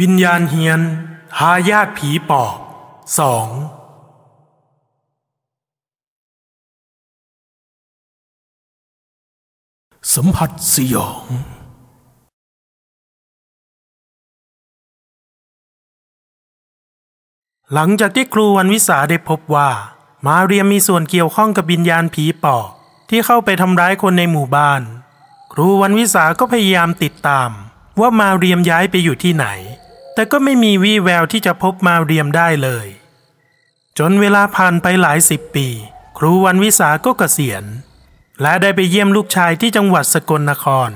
วิญญาณเฮียน หายาติผีปอบสองสัมผัสสยอง หลังจากที่ครูวันวิสาได้พบว่า มาเรียมมีส่วนเกี่ยวข้องกับวิญญาณผีปอบที่เข้าไปทำร้ายคนในหมู่บ้าน ครูวันวิสาก็พยายามติดตามว่ามาเรียมย้ายไปอยู่ที่ไหน แต่ก็ไม่มีวี่แววที่จะพบมาเรียมได้เลย จนเวลาผ่านไปหลายสิบปี ครูวันวิสาก็เกษียณ และได้ไปเยี่ยมลูกชายที่จังหวัดสกลนคร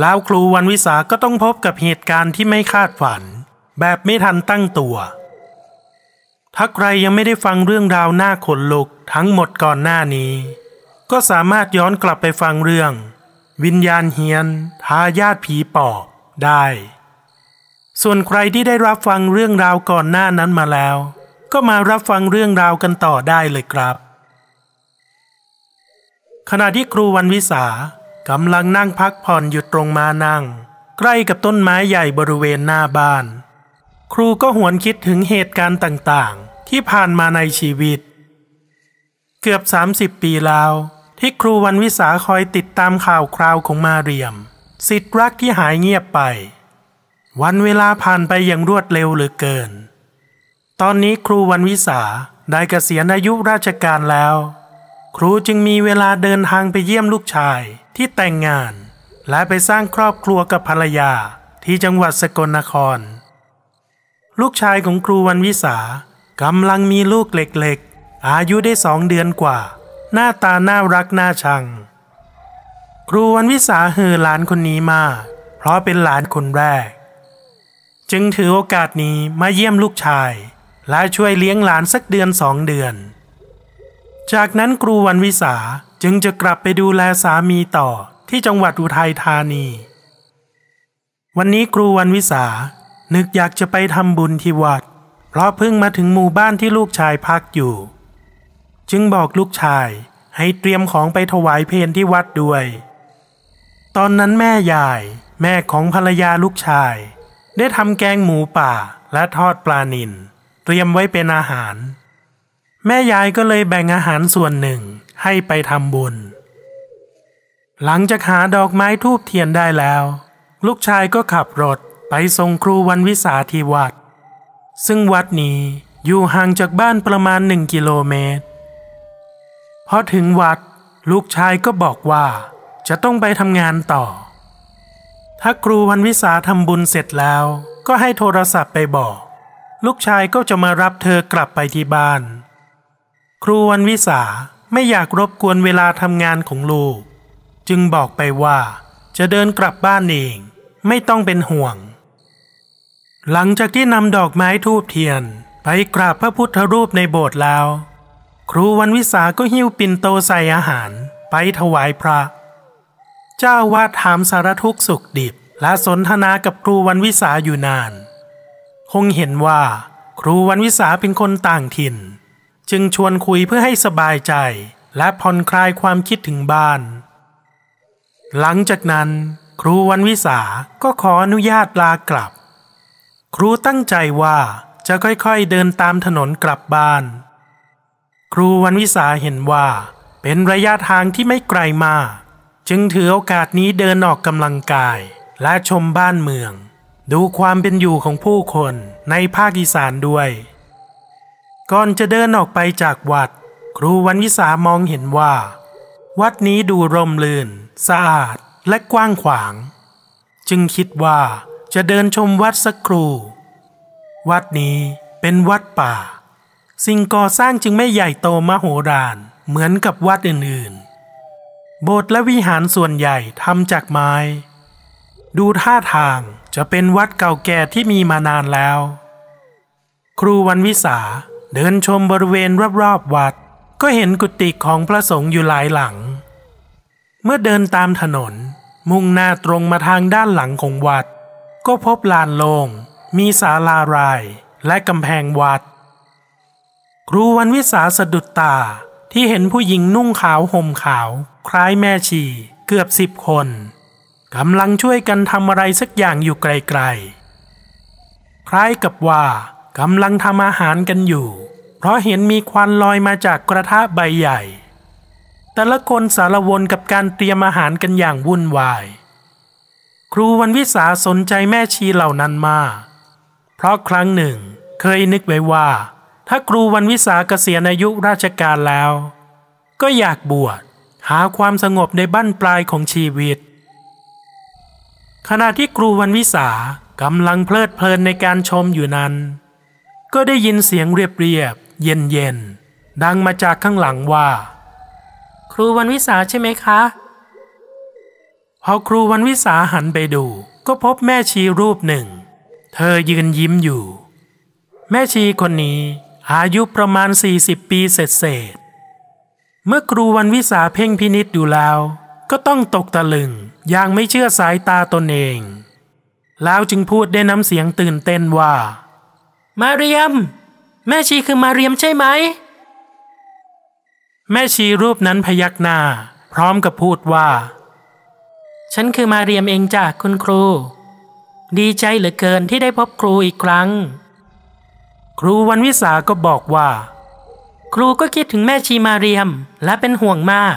แล้วครูวันวิสาก็ต้องพบกับเหตุการณ์ที่ไม่คาดฝัน แบบไม่ทันตั้งตัว ถ้าใครยังไม่ได้ฟังเรื่องราวหน้าขนลุกทั้งหมดก่อนหน้านี้ ก็สามารถย้อนกลับไปฟังเรื่อง วิญญาณเฮียนทายาทผีปอบได้ ส่วนใครที่ได้รับฟังเรื่องราวก่อนหน้านั้นมาแล้ว ก็มารับฟังเรื่องราวกันต่อได้เลยครับ ขณะที่ครูวันวิสากำลังนั่งพักผ่อนอยู่ตรงมานั่ง ใกล้กับต้นไม้ใหญ่บริเวณหน้าบ้าน ครูก็หวนคิดถึงเหตุการณ์ต่างๆ ที่ผ่านมาในชีวิต เกือบ 30 ปีแล้ว ที่ครูวันวิสาคอยติดตามข่าวคราวของมาเรียม สิทธิ์รักที่หายเงียบไป วันเวลาผ่านไปอย่างรวดเร็วเหลือเกิน ตอนนี้ครูวันวิสาได้เกษียณอายุราชการแล้ว ครูจึงมีเวลาเดินทางไปเยี่ยมลูกชายที่แต่งงาน และไปสร้างครอบครัวกับภรรยาที่จังหวัดสกลนคร ลูกชายของครูวันวิสากำลังมีลูกเล็กๆ อายุได้สองเดือนกว่า หน้าตาน่ารักน่าชัง ครูวันวิสาเห่อหลานคนนี้มาก เพราะเป็นหลานคนแรก จึงถือโอกาสนี้มาเยี่ยมลูกชาย และช่วยเลี้ยงหลานสักเดือนสองเดือน จากนั้นครูวันวิสาจึงจะกลับไปดูแลสามีต่อที่จังหวัดอุทัยธานี วันนี้ครูวันวิสานึกอยากจะไปทำบุญที่วัด เพราะเพิ่งมาถึงหมู่บ้านที่ลูกชายพักอยู่ จึงบอกลูกชายให้เตรียมของไปถวายเพลที่วัดด้วย ตอนนั้นแม่ยาย แม่ของภรรยาลูกชาย ได้ทำแกงหมูป่าและทอดปลานิลเตรียมไว้เป็นอาหาร แม่ยายก็เลยแบ่งอาหารส่วนหนึ่งให้ไปทำบุญ หลังจากหาดอกไม้ทูบเทียนได้แล้ว ลูกชายก็ขับรถไปส่งครูวันวิสาที่วัด ซึ่งวัดนี้อยู่ห่างจากบ้านประมาณหนึ่งกิโลเมตรพอถึงวัด ลูกชายก็บอกว่าจะต้องไปทำงานต่อ ถ้าครูวันวิสาทำบุญเสร็จแล้ว ก็ให้โทรศัพท์ไปบอก ลูกชายก็จะมารับเธอกลับไปที่บ้าน ครูวันวิสาไม่อยากรบกวนเวลาทำงานของลูก จึงบอกไปว่า จะเดินกลับบ้านเอง ไม่ต้องเป็นห่วง หลังจากที่นำดอกไม้ทูบเทียน ไปกราบพระพุทธรูปในโบสถ์แล้ว ครูวันวิสาก็หิ้วปิ่นโตใส่อาหาร ไปถวายพระ เจ้าวาดถามสารทุกสุขดิบ และสนทนากับครูวันวิสาอยู่นาน คงเห็นว่า ครูวันวิสาเป็นคนต่างถิ่น จึงชวนคุยเพื่อให้สบายใจ และผ่อนคลายความคิดถึงบ้าน หลังจากนั้น ครูวันวิสาก็ขออนุญาตลากลับ ครูตั้งใจว่าจะค่อยๆเดินตามถนนกลับบ้าน ครูวันวิสาเห็นว่า เป็นระยะทางที่ไม่ไกลมาก จึงถือโอกาสนี้เดินออกกำลังกายและชมบ้านเมือง ดูความเป็นอยู่ของผู้คนในภาคอีสานด้วย ก่อนจะเดินออกไปจากวัด ครูวันวิสามองเห็นว่า วัดนี้ดูร่มรื่น สะอาดและกว้างขวาง จึงคิดว่าจะเดินชมวัดสักครู่ วัดนี้เป็นวัดป่า สิ่งก่อสร้างจึงไม่ใหญ่โตมโหฬารเหมือนกับวัดอื่นๆ โบสถ์และวิหารส่วนใหญ่ทำจากไม้ ดูท่าทางจะเป็นวัดเก่าแก่ที่มีมานานแล้ว ครูวันวิสาเดินชมบริเวณรอบๆวัด ก็เห็นกุฏิของพระสงฆ์อยู่หลายหลัง เมื่อเดินตามถนน มุ่งหน้าตรงมาทางด้านหลังของวัด ก็พบลานโลง่งมีศาลารายและกำแพงวัด ครูวันวิสาสะดุดตา ที่เห็นผู้หญิงนุ่งขาวห่มขาว คล้ายแม่ชี เกือบสิบคนกำลังช่วยกันทำอะไรสักอย่างอยู่ไกลคล้ายกับว่ากำลังทำอาหารกันอยู่ เพราะเห็นมีควันลอยมาจากกระทะใบใหญ่ แต่ละคนสารวนกับการเตรียมอาหารกันอย่างวุ่นวาย ครูวันวิสาสนใจแม่ชีเหล่านั้นมาก เพราะครั้งหนึ่งเคยนึกไว้ว่า ถ้าครูวันวิสาเกษียณอายุราชการแล้ว ก็อยากบวชหาความสงบในบั้นปลายของชีวิต ขณะที่ครูวันวิสากำลังเพลิดเพลินในการชมอยู่นั้น ก็ได้ยินเสียงเรียบเรียบ เย็นเย็นดังมาจากข้างหลังว่า ครูวันวิสาใช่ไหมคะ พอครูวันวิสาหันไปดู ก็พบแม่ชีรูปหนึ่ง เธอยืนยิ้มอยู่ แม่ชีคนนี้ อายุประมาณ 40 ปีเศษเศษ เมื่อครูวันวิสาเพ่งพินิษดูแล้ว ก็ต้องตกตะลึงอย่างไม่เชื่อสายตาตนเอง แล้วจึงพูดได้น้ำเสียงตื่นเต้นว่า มาเรียม แม่ชีคือมาเรียมใช่ไหม แม่ชีรูปนั้นพยักหน้า พร้อมกับพูดว่า ฉันคือมาเรียมเองจ้ะคุณครู ดีใจเหลือเกินที่ได้พบครูอีกครั้ง ครูวันวิสาก็บอกว่า ครูก็คิดถึงแม่ชีมาเรียมและเป็นห่วงมาก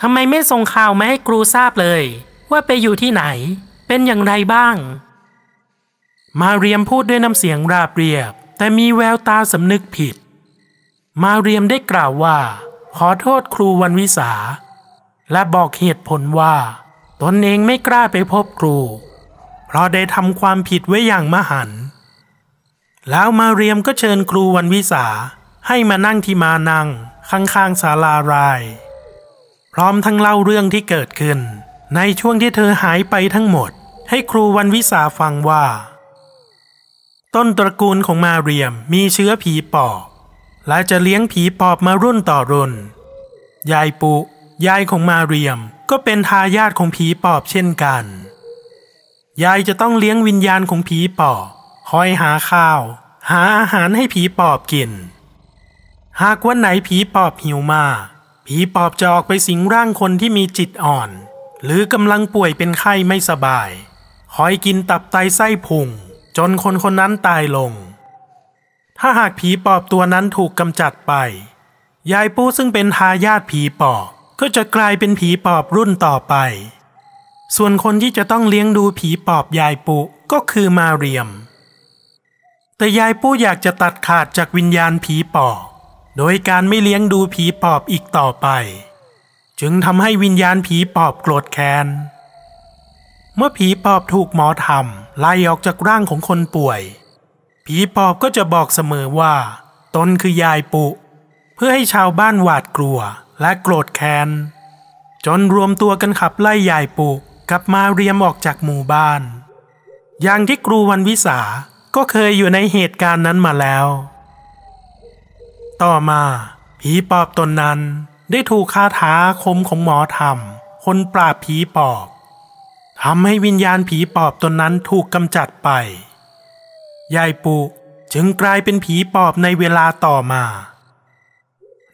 ทำไมไม่ส่งข่าวมาให้ครูทราบเลย ว่าไปอยู่ที่ไหน เป็นอย่างไรบ้าง มาเรียมพูดด้วยน้ำเสียงราบเรียบ แต่มีแววตาสำนึกผิด มาเรียมได้กล่าวว่า ขอโทษครูวันวิสา และบอกเหตุผลว่า ตนเองไม่กล้าไปพบครู เพราะได้ทำความผิดไว้อย่างมหันต์ แล้วมาเรียมก็เชิญครูวันวิสา ให้มานั่งที่มานั่ง ข้างๆศาลาราย พร้อมทั้งเล่าเรื่องที่เกิดขึ้น ในช่วงที่เธอหายไปทั้งหมด ให้ครูวันวิสาฟังว่า ต้นตระกูลของมาเรียมมีเชื้อผีปอบและจะเลี้ยงผีปอบมารุ่นต่อรุ่น ยายปุยายของมาเรียมก็เป็นทายาทของผีปอบเช่นกัน ยายจะต้องเลี้ยงวิญญาณของผีปอบ คอยหาข้าว หาอาหารให้ผีปอบกิน หากวันไหนผีปอบหิวมาผีปอบจะออกไปสิงร่างคนที่มีจิตอ่อน หรือกำลังป่วยเป็นไข้ไม่สบาย คอยกินตับไตไส้พุง จนคนคนนั้นตายลง ถ้าหากผีปอบตัวนั้นถูกกำจัดไป ยายปู้ซึ่งเป็นทายาทผีปอบก็จะกลายเป็นผีปอบรุ่นต่อไป ส่วนคนที่จะต้องเลี้ยงดูผีปอบยายปุก็คือมาเรียม แต่ยายปู้อยากจะตัดขาดจากวิญญาณผีปอบ โดยการไม่เลี้ยงดูผีปอบอีกต่อไป จึงทำให้วิญญาณผีปอบโกรธแค้น เมื่อผีปอบถูกหมอทำไล่ออกจากร่างของคนป่วย ผีปอบก็จะบอกเสมอว่า ตนคือยายปุเพื่อให้ชาวบ้านหวาดกลัวและโกรธแค้น จนรวมตัวกันขับไล่ยายปุกับมาเรียมออกจากหมู่บ้าน อย่างที่ครูวันวิสา ก็เคยอยู่ในเหตุการณ์นั้นมาแล้ว ต่อมาผีปอบตนนั้นได้ถูกคาถาอาคมของหมอธรรม คนปราบผีปอบทำให้วิญญาณผีปอบตนนั้นถูกกำจัดไป ยายปุจึงกลายเป็นผีปอบในเวลาต่อมา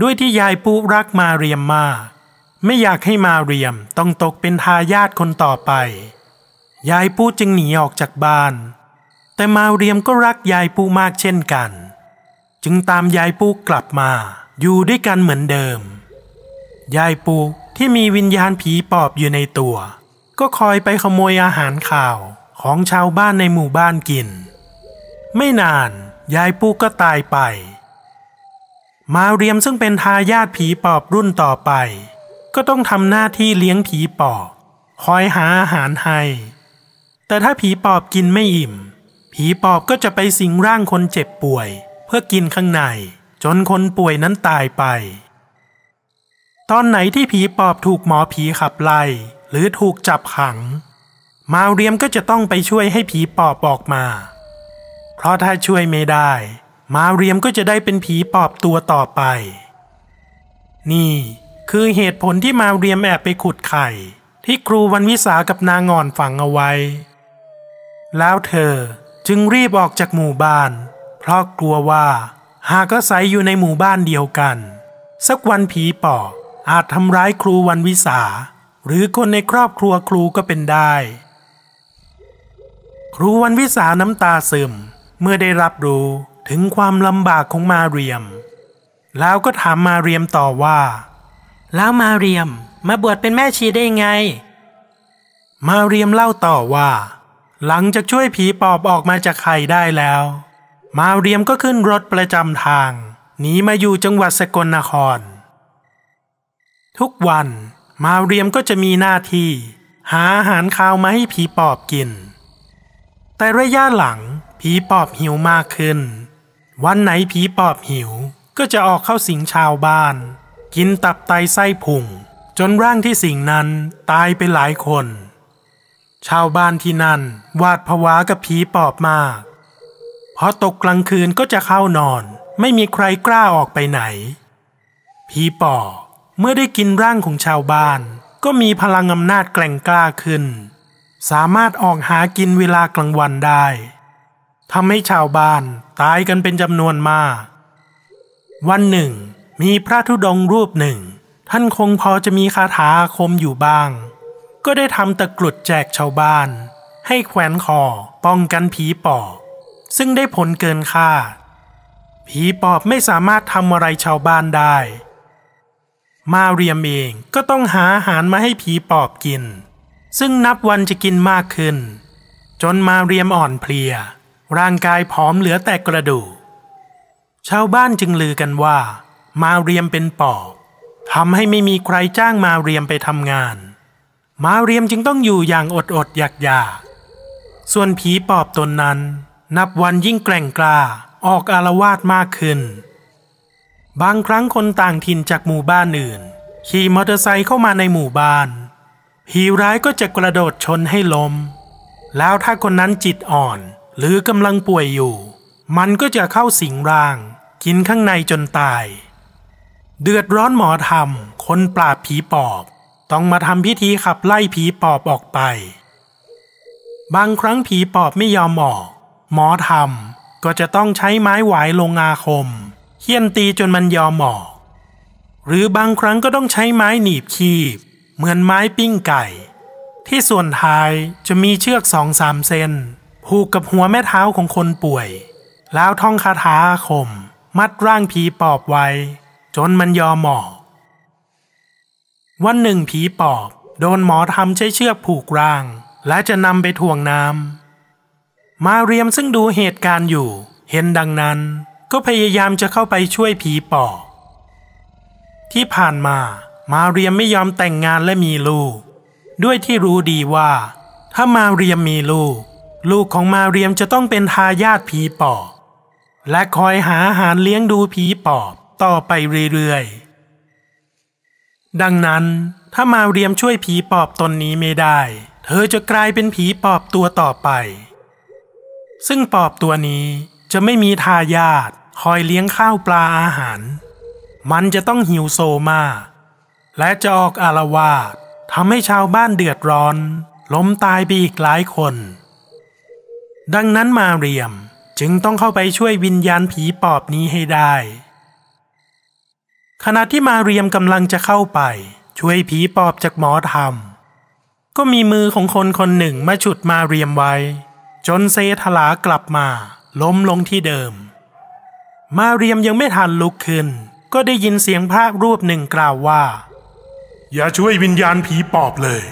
ด้วยที่ยายปุรักมาเรียมมาก ไม่อยากให้มาเรียมต้องตกเป็นทายาทคนต่อไป ยายปุจึงหนีออกจากบ้าน แต่มาเรียมก็รักยายปุมากเช่นกัน จึงตามยายปุกลับมา อยู่ด้วยกันเหมือนเดิม ยายปุที่มีวิญญาณผีปอบอยู่ในตัว ก็คอยไปขโมยอาหารข่าวของชาวบ้านในหมู่บ้านกิน ไม่นานยายปูก็ตายไป มาเรียมซึ่งเป็นทายาทผีปอบรุ่นต่อไป ก็ต้องทำหน้าที่เลี้ยงผีปอบ คอยหาอาหารให้ แต่ถ้าผีปอบกินไม่อิ่ม ผีปอบก็จะไปสิงร่างคนเจ็บป่วย เพื่อกินข้างใน จนคนป่วยนั้นตายไป ตอนไหนที่ผีปอบถูกหมอผีขับไล่ หรือถูกจับขัง มาเรียมก็จะต้องไปช่วยให้ผีปอบออกมา เพราะถ้าช่วยไม่ได้ มาเรียมก็จะได้เป็นผีปอบตัวต่อไป นี่คือเหตุผลที่มาเรียมแอบไปขุดไข่ ที่ครูวันวิสากับนางงอนฝังเอาไว้ แล้วเธอ จึงรีบออกจากหมู่บ้าน เพราะกลัวว่าหากอาศัยอยู่ในหมู่บ้านเดียวกัน สักวันผีปอบอาจทำร้ายครูวันวิสา หรือคนในครอบครัวครูก็เป็นได้ ครูวันวิสาน้ำตาซึมเมื่อได้รับรู้ถึงความลำบากของมาเรียม แล้วก็ถามมาเรียมต่อว่า แล้วมาเรียมมาบวชเป็นแม่ชีได้ไง มาเรียมเล่าต่อว่า หลังจากช่วยผีปอบออกมาจากไข่ได้แล้ว มาเรียมก็ขึ้นรถประจำทางหนีมาอยู่จังหวัดสกลนคร ทุกวันมาเรียมก็จะมีหน้าที่ หาอาหารคาวมาให้ผีปอบกิน แต่ระยะหลังผีปอบหิวมากขึ้น วันไหนผีปอบหิวก็จะออกเข้าสิงชาวบ้าน กินตับไตไส้พุงจนร่างที่สิงนั้นตายไปหลายคน ชาวบ้านที่นั่นวาดผวากับผีปอบมากพอตกกลางคืนก็จะเข้านอน ไม่มีใครกล้าออกไปไหน ผีปอบเมื่อได้กินร่างของชาวบ้าน ก็มีพลังอำนาจแกร่งกล้าขึ้น สามารถออกหากินเวลากลางวันได้ทำให้ชาวบ้านตายกันเป็นจำนวนมาก วันหนึ่ง มีพระธุดงรูปหนึ่ง ท่านคงพอจะมีคาถาคมอยู่บ้าง ก็ได้ทำตะกรุดแจกชาวบ้าน ให้แขวนคอป้องกันผีปอบ ซึ่งได้ผลเกินคาดผีปอบไม่สามารถทำอะไรชาวบ้านได้ มาเรียมเองก็ต้องหาอาหารมาให้ผีปอบกิน ซึ่งนับวันจะกินมากขึ้น จนมาเรียมอ่อนเพลีย ร่างกายผอมเหลือแต่กระดูกชาวบ้านจึงลือกันว่า มาเรียมเป็นปอบทำให้ไม่มีใครจ้างมาเรียมไปทำงาน มาเรียมจึงต้องอยู่อย่างอดอดอยากอยากส่วนผีปอบตนนั้น นับวันยิ่งแกร่งกล้าออกอารวาสมากขึ้น บางครั้งคนต่างถิ่นจากหมู่บ้านอื่น ขี่มอเตอร์ไซค์เข้ามาในหมู่บ้าน ผีร้ายก็จะกระโดดชนให้ล้ม แล้วถ้าคนนั้นจิตอ่อนหรือกำลังป่วยอยู่ มันก็จะเข้าสิงร่าง กินข้างในจนตาย เดือดร้อนหมอทำคนปราบผีปอบ ต้องมาทำพิธีขับไล่ผีปอบออกไป บางครั้งผีปอบไม่ยอมออก หมอทำก็จะต้องใช้ไม้หวายลงอาคมเคี่ยนตีจนมันยอมออก หรือบางครั้งก็ต้องใช้ไม้หนีบคีบ เหมือนไม้ปิ้งไก่ ที่ส่วนท้ายจะมีเชือกสองสามเส้นผูกกับหัวแม่เท้าของคนป่วย แล้วท่องคาถาอาคม มัดร่างผีปอบไว้ จนมันยอมหมอก วันหนึ่งผีปอบ โดนหมอทำใช้เชือกผูกร่าง และจะนำไปถ่วงน้ำมาเรียมซึ่งดูเหตุการณ์อยู่ เห็นดังนั้น ก็พยายามจะเข้าไปช่วยผีปอบ ที่ผ่านมามาเรียมไม่ยอมแต่งงานและมีลูก ด้วยที่รู้ดีว่า ถ้ามาเรียมมีลูก ลูกของมาเรียมจะต้องเป็นทายาทผีปอบ และคอยหาอาหารเลี้ยงดูผีปอบต่อไปเรื่อยๆ ดังนั้นถ้ามาเรียมช่วยผีปอบตนนี้ไม่ได้ เธอจะกลายเป็นผีปอบตัวต่อไป ซึ่งปอบตัวนี้จะไม่มีทายาทคอยเลี้ยงข้าวปลาอาหาร มันจะต้องหิวโซมา และจะออกอารวาสทำให้ชาวบ้านเดือดร้อน ล้มตายไปอีกหลายคน ดังนั้นมาเรียมจึงต้องเข้าไปช่วยวิญญาณผีปอบนี้ให้ได้ ขณะที่มาเรียมกำลังจะเข้าไป ช่วยผีปอบจากหมอธรรม ก็มีมือของคนคนหนึ่งมาฉุดมาเรียมไว้ จนเซทลากลับมา ล้มลงที่เดิม มาเรียมยังไม่ทันลุกขึ้น ก็ได้ยินเสียงพระรูปหนึ่งกล่าวว่า อย่าช่วยวิญญาณผีปอบเลย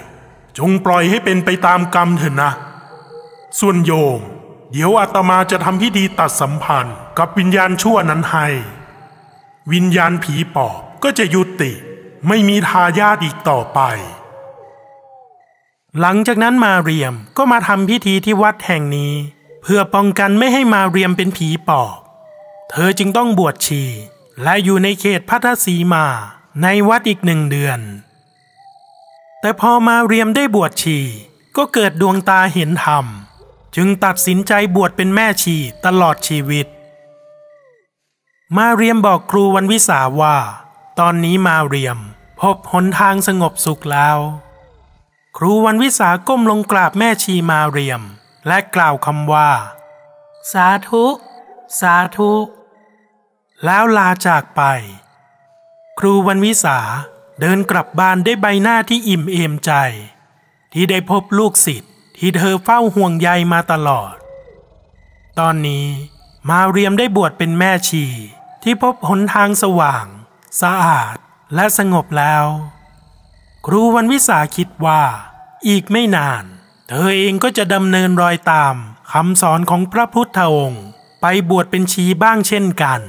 จงปล่อยให้เป็นไปตามกรรมเถอะนะ ส่วนโยม เดี๋ยวอาตมาจะทำพิธีตัดสัมพันธ์กับวิญญาณชั่วนั้นให้ วิญญาณผีปอบก็จะยุติ ไม่มีทายาทอีกต่อไป หลังจากนั้นมาเรียมก็มาทำพิธีที่วัดแห่งนี้ เพื่อป้องกันไม่ให้มาเรียมเป็นผีปอบ เธอจึงต้องบวชชี และอยู่ในเขตพัทสีมาในวัดอีกหนึ่งเดือน แต่พอมาเรียมได้บวชชี ก็เกิดดวงตาเห็นธรรม จึงตัดสินใจบวชเป็นแม่ชีตลอดชีวิต มาเรียมบอกครูวันวิสาว่า ตอนนี้มาเรียม พบหนทางสงบสุขแล้ว ครูวันวิสาก้มลงกราบแม่ชีมาเรียม และกล่าวคำว่า สาธุ สาธุ แล้วลาจากไป ครูวันวิสาเดินกลับบ้านด้วยใบหน้าที่อิ่มเอมใจ ที่ได้พบลูกศิษย์ที่เธอเฝ้าห่วงใยมาตลอด ตอนนี้ มาเรียมได้บวชเป็นแม่ชี ที่พบหนทางสว่าง สะอาดและสงบแล้ว ครูวันวิสาคิดว่า อีกไม่นาน เธอเองก็จะดำเนินรอยตามคำสอนของพระพุทธองค์ ไปบวชเป็นชีบ้างเช่นกัน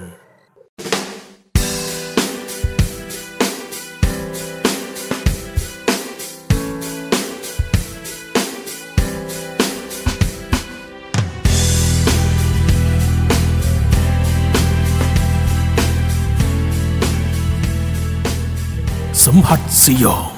สัมผัสสยอง